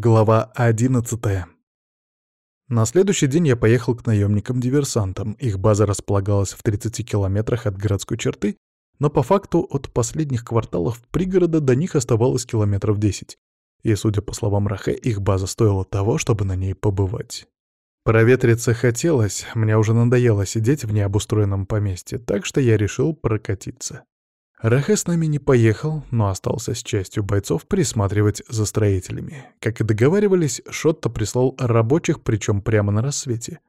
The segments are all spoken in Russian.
Глава 11 На следующий день я поехал к наемникам-диверсантам. Их база располагалась в 30 километрах от городской черты, но по факту от последних кварталов пригорода до них оставалось километров 10. И, судя по словам Рахе, их база стоила того, чтобы на ней побывать. Проветриться хотелось, мне уже надоело сидеть в необустроенном поместье, так что я решил прокатиться. Рахе с нами не поехал, но остался с частью бойцов присматривать за строителями. Как и договаривались, Шотто прислал рабочих, причем прямо на рассвете.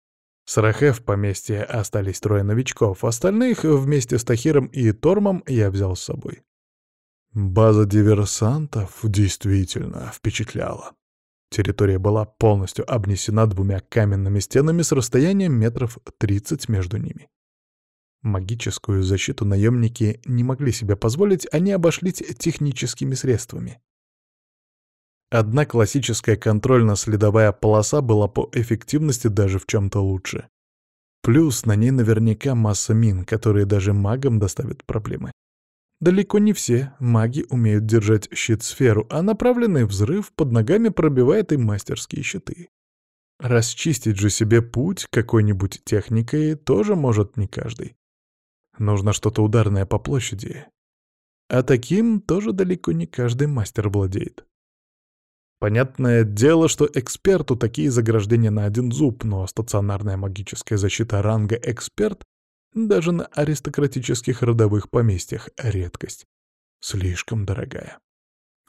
С Рахе в поместье остались трое новичков, остальных вместе с Тахиром и Тормом я взял с собой. База диверсантов действительно впечатляла. Территория была полностью обнесена двумя каменными стенами с расстоянием метров 30 между ними. Магическую защиту наемники не могли себе позволить, они обошлись техническими средствами. Одна классическая контрольно-следовая полоса была по эффективности даже в чем-то лучше. Плюс на ней наверняка масса мин, которые даже магам доставят проблемы. Далеко не все маги умеют держать щит-сферу, а направленный взрыв под ногами пробивает им мастерские щиты. Расчистить же себе путь какой-нибудь техникой тоже может не каждый. Нужно что-то ударное по площади. А таким тоже далеко не каждый мастер владеет. Понятное дело, что эксперту такие заграждения на один зуб, но стационарная магическая защита ранга «эксперт» даже на аристократических родовых поместьях — редкость. Слишком дорогая.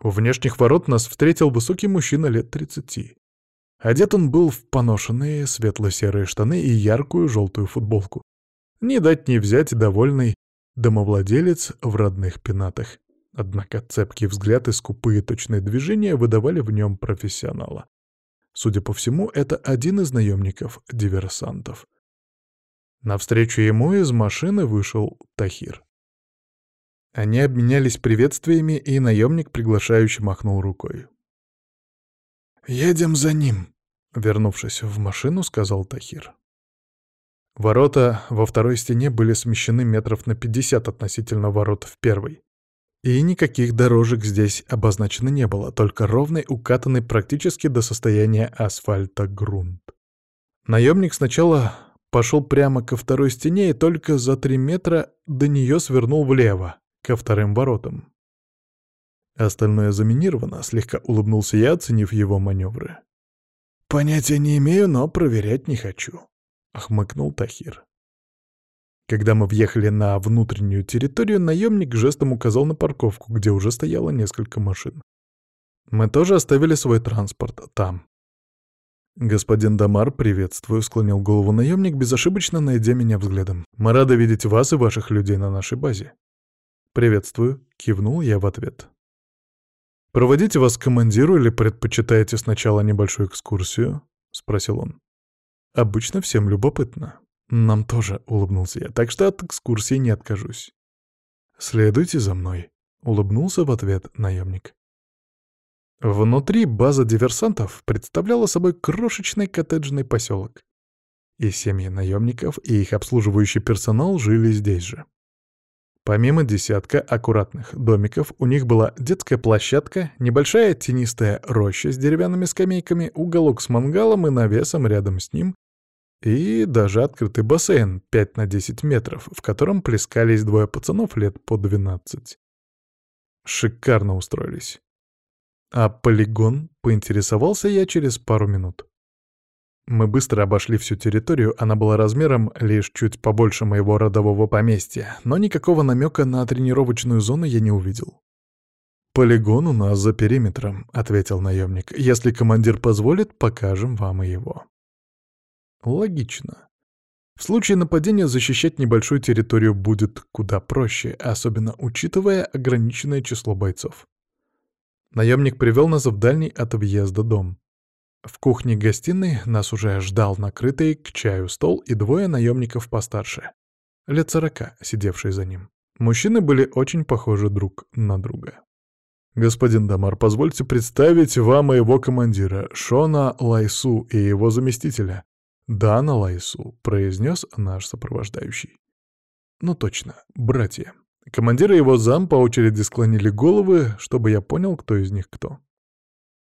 У внешних ворот нас встретил высокий мужчина лет тридцати. Одет он был в поношенные светло-серые штаны и яркую желтую футболку. Не дать не взять довольный домовладелец в родных пенатах. Однако цепкий взгляд и скупые точные движения выдавали в нем профессионала. Судя по всему, это один из наемников-диверсантов. Навстречу ему из машины вышел Тахир. Они обменялись приветствиями, и наемник приглашающе махнул рукой. «Едем за ним», — вернувшись в машину, сказал Тахир. Ворота во второй стене были смещены метров на 50 относительно ворот в первой. И никаких дорожек здесь обозначено не было, только ровный, укатанный практически до состояния асфальта грунт. Наемник сначала пошел прямо ко второй стене и только за три метра до нее свернул влево, ко вторым воротам. Остальное заминировано, слегка улыбнулся я, оценив его маневры. «Понятия не имею, но проверять не хочу», — хмыкнул Тахир. Когда мы въехали на внутреннюю территорию, наемник жестом указал на парковку, где уже стояло несколько машин. Мы тоже оставили свой транспорт там. «Господин Дамар, приветствую», — склонил голову наемник, безошибочно найдя меня взглядом. «Мы рады видеть вас и ваших людей на нашей базе». «Приветствую», — кивнул я в ответ. «Проводите вас к командиру или предпочитаете сначала небольшую экскурсию?» — спросил он. Обычно всем любопытно. Нам тоже, — улыбнулся я, — так что от экскурсии не откажусь. «Следуйте за мной», — улыбнулся в ответ наемник. Внутри база диверсантов представляла собой крошечный коттеджный поселок. И семьи наемников, и их обслуживающий персонал жили здесь же. Помимо десятка аккуратных домиков, у них была детская площадка, небольшая тенистая роща с деревянными скамейками, уголок с мангалом и навесом рядом с ним, и даже открытый бассейн 5 на 10 метров, в котором плескались двое пацанов лет по 12. Шикарно устроились. А полигон поинтересовался я через пару минут. Мы быстро обошли всю территорию, она была размером лишь чуть побольше моего родового поместья, но никакого намека на тренировочную зону я не увидел. «Полигон у нас за периметром», — ответил наемник. «Если командир позволит, покажем вам и его». Логично. В случае нападения защищать небольшую территорию будет куда проще, особенно учитывая ограниченное число бойцов. Наемник привел нас в дальний от въезда дом. В кухне-гостиной нас уже ждал накрытый к чаю стол и двое наемников постарше, лет сорока, сидевшие за ним. Мужчины были очень похожи друг на друга. «Господин Дамар, позвольте представить вам моего командира, Шона Лайсу, и его заместителя, Дана Лайсу», — произнес наш сопровождающий. «Ну точно, братья». Командир и его зам по очереди склонили головы, чтобы я понял, кто из них кто.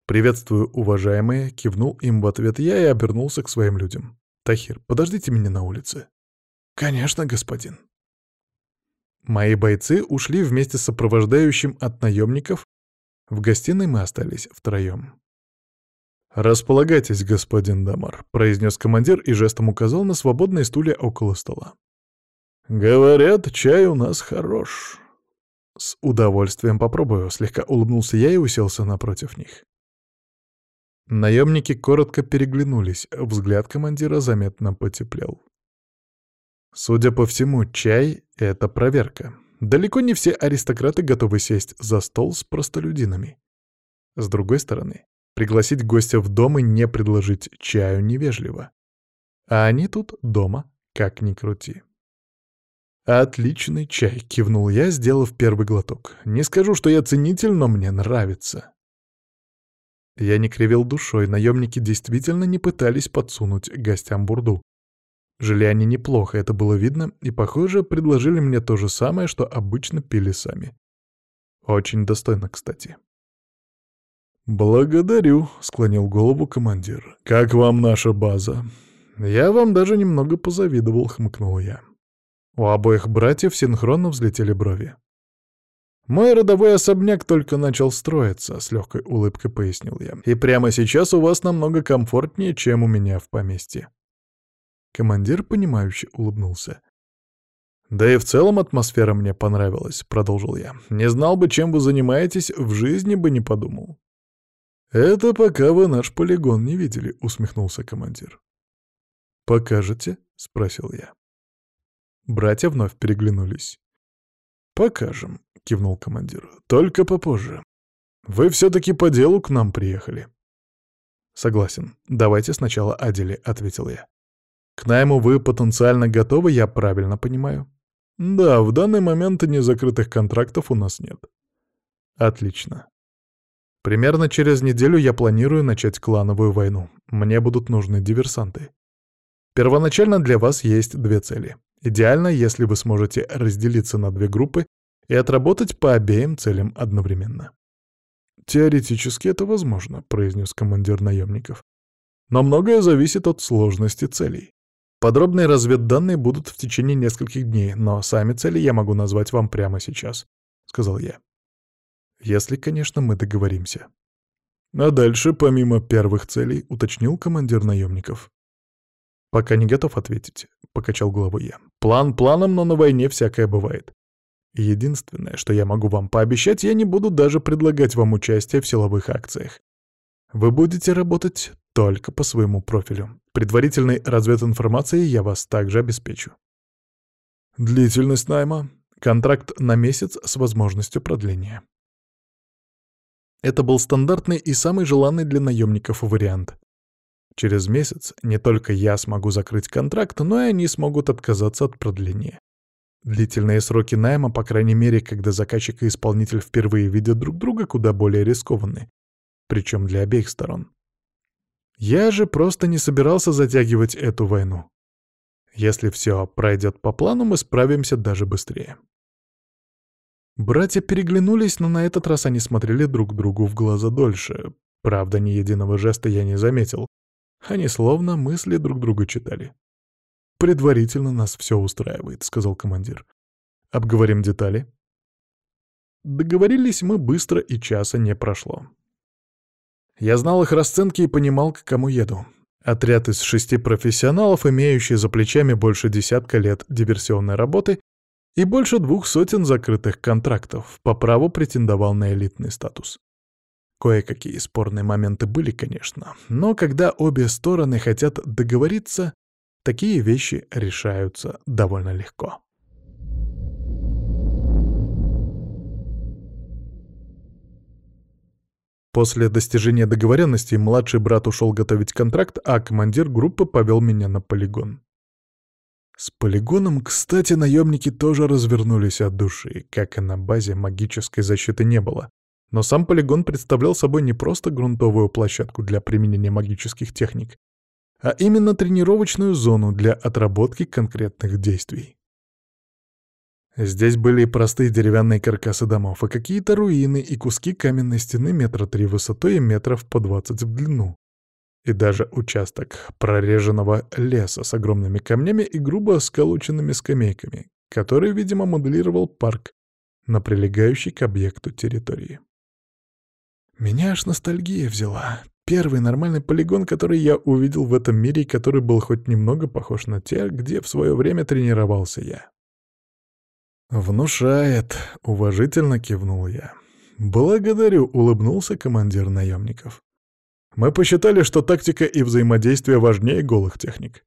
«Приветствую, уважаемые», — кивнул им в ответ я и обернулся к своим людям. «Тахир, подождите меня на улице». «Конечно, господин». Мои бойцы ушли вместе с сопровождающим от наемников. В гостиной мы остались втроем. «Располагайтесь, господин Дамар», — произнес командир и жестом указал на свободные стулья около стола. «Говорят, чай у нас хорош». «С удовольствием попробую», — слегка улыбнулся я и уселся напротив них. Наемники коротко переглянулись, взгляд командира заметно потеплел. Судя по всему, чай — это проверка. Далеко не все аристократы готовы сесть за стол с простолюдинами. С другой стороны, пригласить гостя в дом и не предложить чаю невежливо. А они тут дома, как ни крути. «Отличный чай», — кивнул я, сделав первый глоток. «Не скажу, что я ценитель, но мне нравится». Я не кривил душой, наемники действительно не пытались подсунуть гостям бурду. Жили они неплохо, это было видно, и, похоже, предложили мне то же самое, что обычно пили сами. Очень достойно, кстати. «Благодарю», — склонил голову командир. «Как вам наша база?» «Я вам даже немного позавидовал», — хмыкнул я. У обоих братьев синхронно взлетели брови. «Мой родовой особняк только начал строиться», — с легкой улыбкой пояснил я. «И прямо сейчас у вас намного комфортнее, чем у меня в поместье». Командир, понимающе улыбнулся. «Да и в целом атмосфера мне понравилась», — продолжил я. «Не знал бы, чем вы занимаетесь, в жизни бы не подумал». «Это пока вы наш полигон не видели», — усмехнулся командир. «Покажете?» — спросил я. Братья вновь переглянулись. «Покажем», — кивнул командир. «Только попозже. Вы все-таки по делу к нам приехали». «Согласен. Давайте сначала о деле», — ответил я. К найму вы потенциально готовы, я правильно понимаю? Да, в данный момент незакрытых контрактов у нас нет. Отлично. Примерно через неделю я планирую начать клановую войну. Мне будут нужны диверсанты. Первоначально для вас есть две цели. Идеально, если вы сможете разделиться на две группы и отработать по обеим целям одновременно. «Теоретически это возможно», — произнес командир наемников. «Но многое зависит от сложности целей. Подробные разведданные будут в течение нескольких дней, но сами цели я могу назвать вам прямо сейчас», — сказал я. «Если, конечно, мы договоримся». «А дальше, помимо первых целей», — уточнил командир наемников. «Пока не готов ответить», — покачал головой я. «План планом, но на войне всякое бывает. Единственное, что я могу вам пообещать, я не буду даже предлагать вам участие в силовых акциях. Вы будете работать только по своему профилю. Предварительной развединформацией я вас также обеспечу. Длительность найма. Контракт на месяц с возможностью продления. Это был стандартный и самый желанный для наемников вариант. Через месяц не только я смогу закрыть контракт, но и они смогут отказаться от продления. Длительные сроки найма, по крайней мере, когда заказчик и исполнитель впервые видят друг друга, куда более рискованны. Причем для обеих сторон. Я же просто не собирался затягивать эту войну. Если все пройдет по плану, мы справимся даже быстрее. Братья переглянулись, но на этот раз они смотрели друг другу в глаза дольше. Правда, ни единого жеста я не заметил. Они словно мысли друг друга читали. «Предварительно нас все устраивает», — сказал командир. «Обговорим детали». Договорились мы быстро, и часа не прошло. Я знал их расценки и понимал, к кому еду. Отряд из шести профессионалов, имеющий за плечами больше десятка лет диверсионной работы и больше двух сотен закрытых контрактов, по праву претендовал на элитный статус. Кое-какие спорные моменты были, конечно, но когда обе стороны хотят договориться, такие вещи решаются довольно легко. После достижения договоренности младший брат ушел готовить контракт, а командир группы повел меня на полигон. С полигоном, кстати, наемники тоже развернулись от души, как и на базе магической защиты не было. Но сам полигон представлял собой не просто грунтовую площадку для применения магических техник, а именно тренировочную зону для отработки конкретных действий. Здесь были и простые деревянные каркасы домов, и какие-то руины, и куски каменной стены метра три высотой и метров по двадцать в длину. И даже участок прореженного леса с огромными камнями и грубо сколоченными скамейками, который, видимо, моделировал парк на прилегающей к объекту территории. Меня аж ностальгия взяла. Первый нормальный полигон, который я увидел в этом мире и который был хоть немного похож на те, где в свое время тренировался я. «Внушает», — уважительно кивнул я. «Благодарю», — улыбнулся командир наемников. «Мы посчитали, что тактика и взаимодействие важнее голых техник.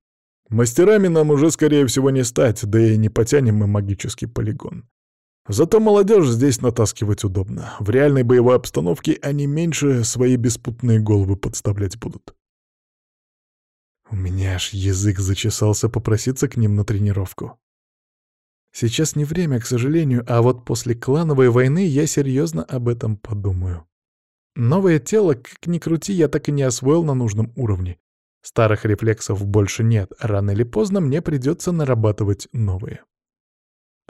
Мастерами нам уже, скорее всего, не стать, да и не потянем мы магический полигон. Зато молодежь здесь натаскивать удобно. В реальной боевой обстановке они меньше свои беспутные головы подставлять будут. У меня аж язык зачесался попроситься к ним на тренировку. Сейчас не время, к сожалению, а вот после клановой войны я серьезно об этом подумаю. Новое тело, как ни крути, я так и не освоил на нужном уровне. Старых рефлексов больше нет, рано или поздно мне придется нарабатывать новые.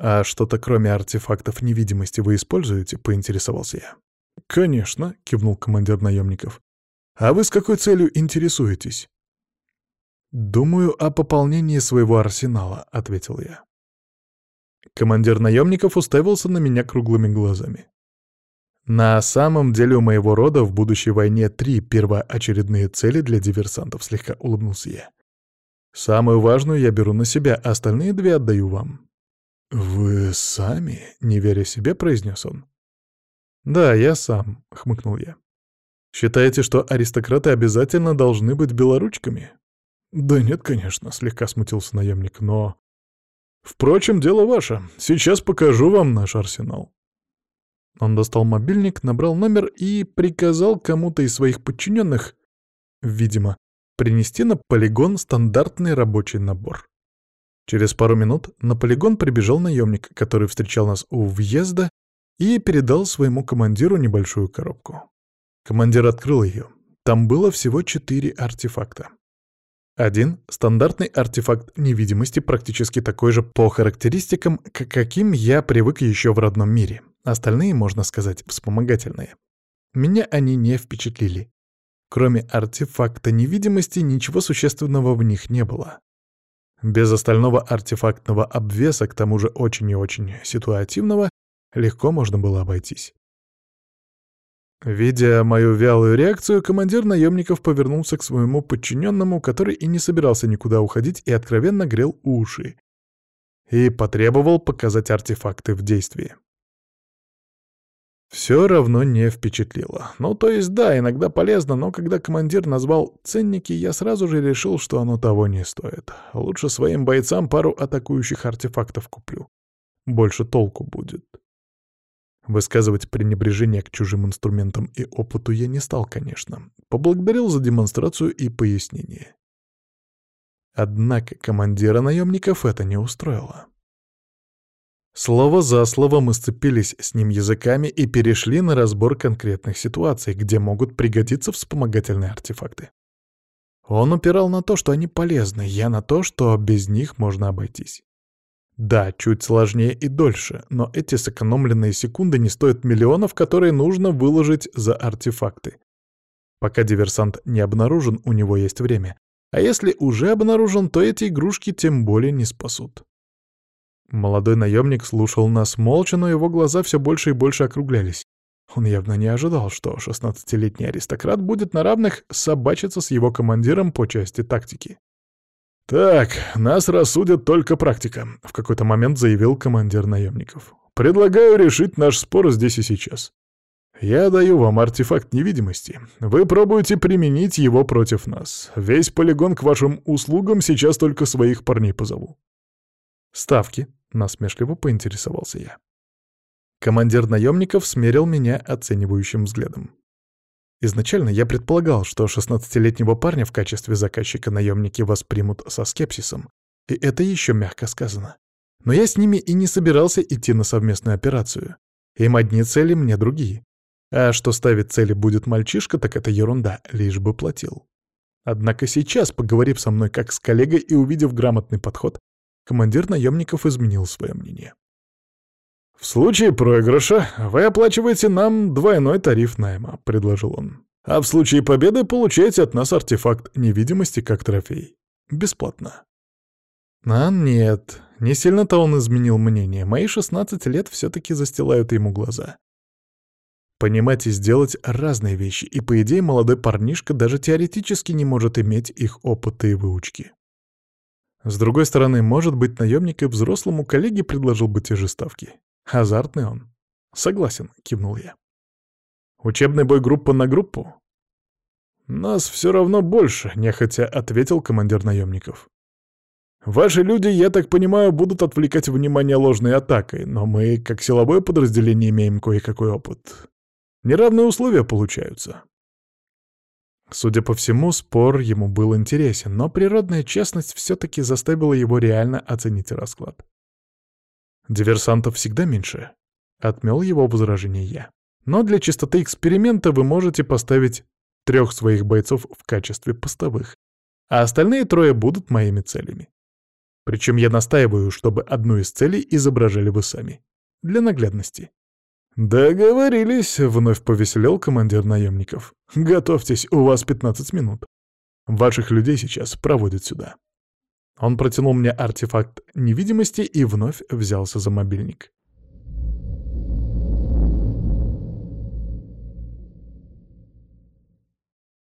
«А что-то кроме артефактов невидимости вы используете?» — поинтересовался я. «Конечно», — кивнул командир наемников. «А вы с какой целью интересуетесь?» «Думаю о пополнении своего арсенала», — ответил я. Командир наемников уставился на меня круглыми глазами. На самом деле у моего рода в будущей войне три первоочередные цели для диверсантов, слегка улыбнулся я. Самую важную я беру на себя, остальные две отдаю вам. «Вы сами?» — не веря себе, произнес он. «Да, я сам», — хмыкнул я. «Считаете, что аристократы обязательно должны быть белоручками?» «Да нет, конечно», — слегка смутился наемник, — «но...» «Впрочем, дело ваше. Сейчас покажу вам наш арсенал». Он достал мобильник, набрал номер и приказал кому-то из своих подчиненных, видимо, принести на полигон стандартный рабочий набор. Через пару минут на полигон прибежал наемник, который встречал нас у въезда и передал своему командиру небольшую коробку. Командир открыл ее. Там было всего четыре артефакта. Один — стандартный артефакт невидимости, практически такой же по характеристикам, к каким я привык еще в родном мире. Остальные, можно сказать, вспомогательные. Меня они не впечатлили. Кроме артефакта невидимости, ничего существенного в них не было. Без остального артефактного обвеса, к тому же очень и очень ситуативного, легко можно было обойтись. Видя мою вялую реакцию, командир наемников повернулся к своему подчиненному, который и не собирался никуда уходить и откровенно грел уши, и потребовал показать артефакты в действии. Все равно не впечатлило. Ну, то есть, да, иногда полезно, но когда командир назвал ценники, я сразу же решил, что оно того не стоит. Лучше своим бойцам пару атакующих артефактов куплю. Больше толку будет. Высказывать пренебрежение к чужим инструментам и опыту я не стал, конечно. Поблагодарил за демонстрацию и пояснение. Однако командира наемников это не устроило. Слово за слово мы сцепились с ним языками и перешли на разбор конкретных ситуаций, где могут пригодиться вспомогательные артефакты. Он упирал на то, что они полезны, я на то, что без них можно обойтись. Да, чуть сложнее и дольше, но эти сэкономленные секунды не стоят миллионов, которые нужно выложить за артефакты. Пока диверсант не обнаружен, у него есть время. А если уже обнаружен, то эти игрушки тем более не спасут. Молодой наемник слушал нас молча, но его глаза все больше и больше округлялись. Он явно не ожидал, что шестнадцатилетний аристократ будет на равных собачиться с его командиром по части тактики. «Так, нас рассудит только практика», — в какой-то момент заявил командир наемников. «Предлагаю решить наш спор здесь и сейчас. Я даю вам артефакт невидимости. Вы пробуете применить его против нас. Весь полигон к вашим услугам сейчас только своих парней позову». «Ставки», — насмешливо поинтересовался я. Командир наемников смерил меня оценивающим взглядом. Изначально я предполагал, что 16-летнего парня в качестве заказчика наемники воспримут со скепсисом, и это еще мягко сказано. Но я с ними и не собирался идти на совместную операцию. Им одни цели, мне другие. А что ставить цели будет мальчишка, так это ерунда, лишь бы платил. Однако сейчас, поговорив со мной как с коллегой и увидев грамотный подход, командир наемников изменил свое мнение. «В случае проигрыша вы оплачиваете нам двойной тариф найма», — предложил он. «А в случае победы получаете от нас артефакт невидимости как трофей. Бесплатно». А нет, не сильно-то он изменил мнение. Мои 16 лет все-таки застилают ему глаза. Понимать и сделать разные вещи, и, по идее, молодой парнишка даже теоретически не может иметь их опыта и выучки. С другой стороны, может быть, наемник и взрослому коллеге предложил бы те же ставки. Азартный он. Согласен, кивнул я. Учебный бой группа на группу? Нас все равно больше, нехотя ответил командир наемников. Ваши люди, я так понимаю, будут отвлекать внимание ложной атакой, но мы, как силовое подразделение, имеем кое-какой опыт. Неравные условия получаются. Судя по всему, спор ему был интересен, но природная честность все-таки заставила его реально оценить расклад. «Диверсантов всегда меньше», — отмел его возражение я. «Но для чистоты эксперимента вы можете поставить трех своих бойцов в качестве постовых, а остальные трое будут моими целями. Причем я настаиваю, чтобы одну из целей изображали вы сами. Для наглядности. «Договорились», — вновь повеселел командир наемников. «Готовьтесь, у вас 15 минут. Ваших людей сейчас проводят сюда». Он протянул мне артефакт невидимости и вновь взялся за мобильник.